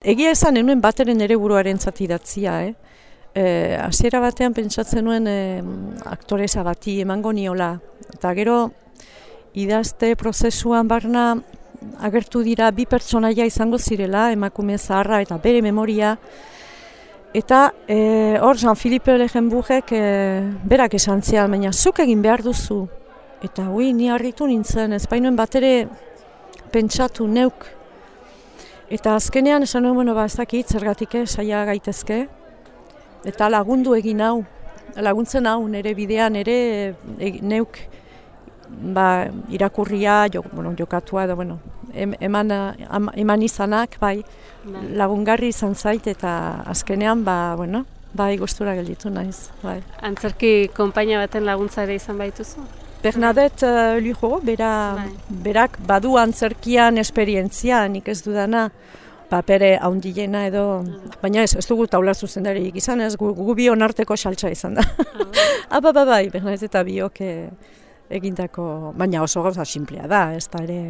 Egia esan, enuen bateren ere buruaren zatidatzia, eh? E, Asiera batean pentsatzen nuen e, aktoreza bati emango niola. Eta gero, idazte prozesuan barna agertu dira bi pertsonaia izango zirela, emakume zaharra eta bere memoria. Eta e, hor, Jean-Philippe Legenburgek e, berak esan zian, baina zuk egin behar duzu. Eta hui, ni harritu nintzen, ez bainoen batere pentsatu neuk Eta azkenean esan nuen, bueno, ba, ez dakit, zergatik eh, saia gaitezke. Eta lagundu egin hau, laguntzen hau, nire bidean, nire e, neuk ba, irakurria, jo, bueno, jokatua edo, bueno, eman, eman izanak, bai, bai, lagungarri izan zait, eta azkenean, ba, bueno, bai, gustura gelditu naiz, bai. Antzerki konpainia baten laguntza ere izan baituzu? Bernadette uh, Lujo, bera, bai. berak badu antzerkian esperientzia, nik ez dudana, papere haundiena edo, baina ez, ez dugu taula zuzendari izan ez, gu, gu bi onarteko saltza izan da. Ah, ba, ba, bai, Bernadette eta biok eh, egindako, baina oso gauza simplea da, ez da ere...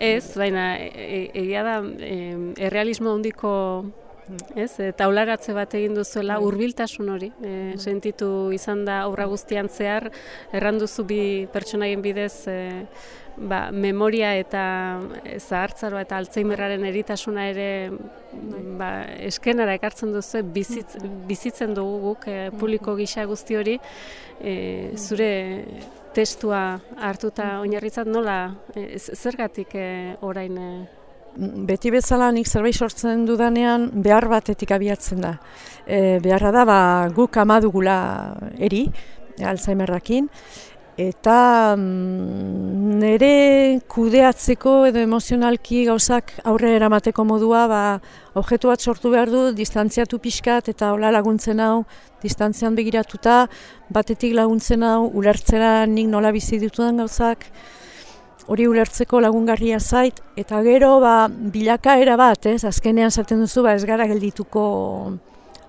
Ez, baina e, e, egia da, errealismo handiko Ez, e, taularatze bat egin duzuela bai. hurbiltasun hori, e, sentitu izan da aurra guztian zehar, erranduzu bi pertsonaien bidez e, ba, memoria eta zahartzaroa eta altzeimerraren eritasuna ere bai. ba, eskenara ekartzen duzu, bizitz, bizitzen dugu guk e, publiko gisa guzti hori, e, zure testua hartuta oinarritzat nola, e, zergatik e, orain beti bezala nik zerbait sortzen dudanean behar batetik abiatzen da. E, beharra da ba, guk amadugula eri, Alzheimerrakin, eta mm, nire kudeatzeko edo emozionalki gauzak aurre eramateko modua ba, objektu bat sortu behar du, distantziatu pixkat eta hola laguntzen hau, distantzian begiratuta, batetik laguntzen hau, ulertzera nik nola bizi ditudan gauzak, hori ulertzeko lagungarria zait, eta gero ba, bilakaera bat, ez, azkenean zaten duzu, ba, ez gara geldituko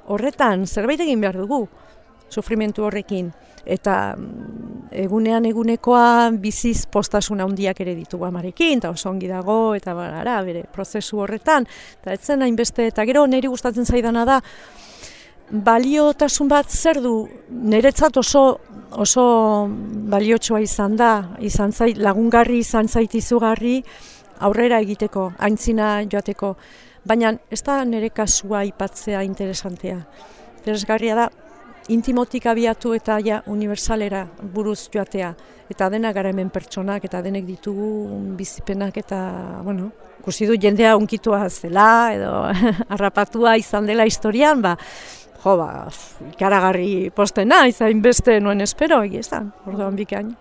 horretan, zerbait egin behar dugu, sufrimentu horrekin. Eta mm, egunean egunekoa biziz postasuna handiak ere ditugu amarekin, eta oso ongi dago, eta bara, bere prozesu horretan, eta etzen hainbeste, eta gero niri gustatzen zaidana da, baliotasun bat zer du, niretzat oso oso baliotsua izan da, izan zait, lagungarri izan zait izugarri aurrera egiteko, aintzina joateko. Baina ez da nire kasua ipatzea interesantea. Interesgarria da, intimotik abiatu eta ja universalera buruz joatea. Eta dena gara hemen pertsonak eta denek ditugu bizipenak eta, bueno, ikusi du jendea unkitua zela edo harrapatua izan dela historian, ba, jo, ba, ikaragarri postena, izain beste nuen espero, egi ez da, orduan bikain.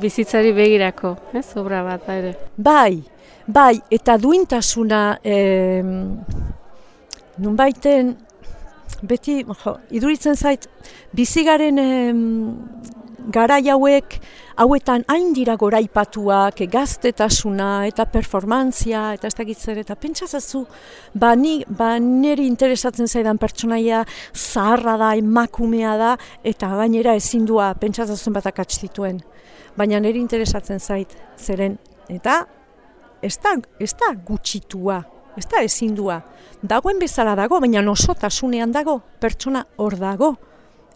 Bizitzari begirako, ez, obra bat, ere? Bai, bai, eta duintasuna, eh, nun baiten, beti, jo, iduritzen zait, bizigaren eh, gara hauek, hauetan hain dira goraipatuak, gaztetasuna eta performantzia eta ez dakitzer eta pentsazazu ba, ni, ba niri interesatzen zaidan pertsonaia zaharra da, emakumea da eta gainera ezindua pentsazazuen bat akatzituen. Baina niri interesatzen zait, zeren eta ez da, ez da gutxitua, ez da ezindua. Dagoen bezala dago, baina nosotasunean dago, pertsona hor dago,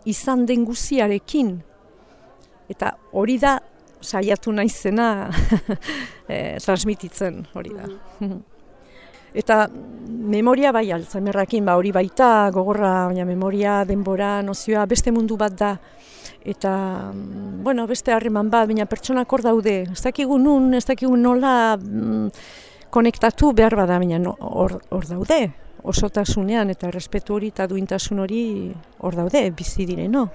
izan den guziarekin, Eta hori da saiatu naizena e, transmititzen hori da. Mhm. Eta memoria bai alzheimerrakin ba hori baita gogorra baina memoria denbora nozioa beste mundu bat da eta bueno, beste harreman bat baina pertsonak hor daude. Ez dakigu nun, ez dakigu nola mm, konektatu behar bada baina hor no, daude osotasunean eta respetu hori eta duintasun hori hor daude bizi direno.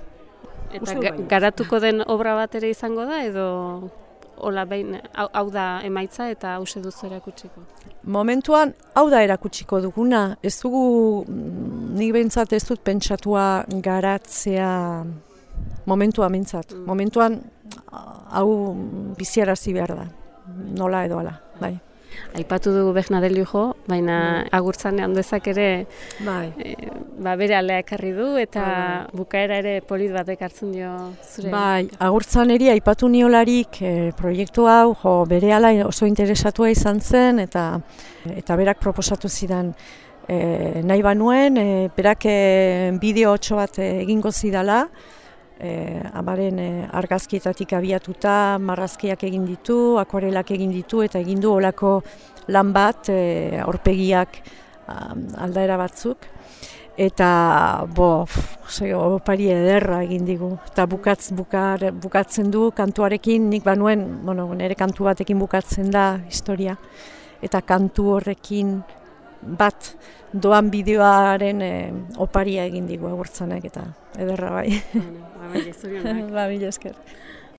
Eta garatuko den obra bat ere izango da edo hola behin hau, da emaitza eta hause duzu erakutsiko? Momentuan hau da erakutsiko duguna. Ez dugu mm, nik behintzat ez dut pentsatua garatzea momentua mintzat. Mm. Momentuan hau biziarazi behar da. Nola edo ala, bai. Aipatu dugu Bernadel jo, baina bai. agurtzanean dezak ere bai. E, ba, bere alea ekarri du eta bai. bukaera ere polit bat ekartzen dio zure. Bai, agurtzan eri aipatu niolarik e, proiektu hau jo, bere ala oso interesatua izan zen eta eta berak proposatu zidan e, nahi banuen, e, berak e, bideo bat egingo zidala, e, amaren e, argazkietatik abiatuta, marrazkiak egin ditu, akuarelak egin ditu, eta egin du olako lan bat, e, aurpegiak aldaera batzuk. Eta, bo, opari ederra egin digu. Eta bukatz, bukar, bukatzen du kantuarekin, nik banuen, bueno, nire kantu batekin bukatzen da historia. Eta kantu horrekin bat doan bideoaren e, oparia egin digu agurtzanek eta ederra bai. Ba, bai, ba, esker.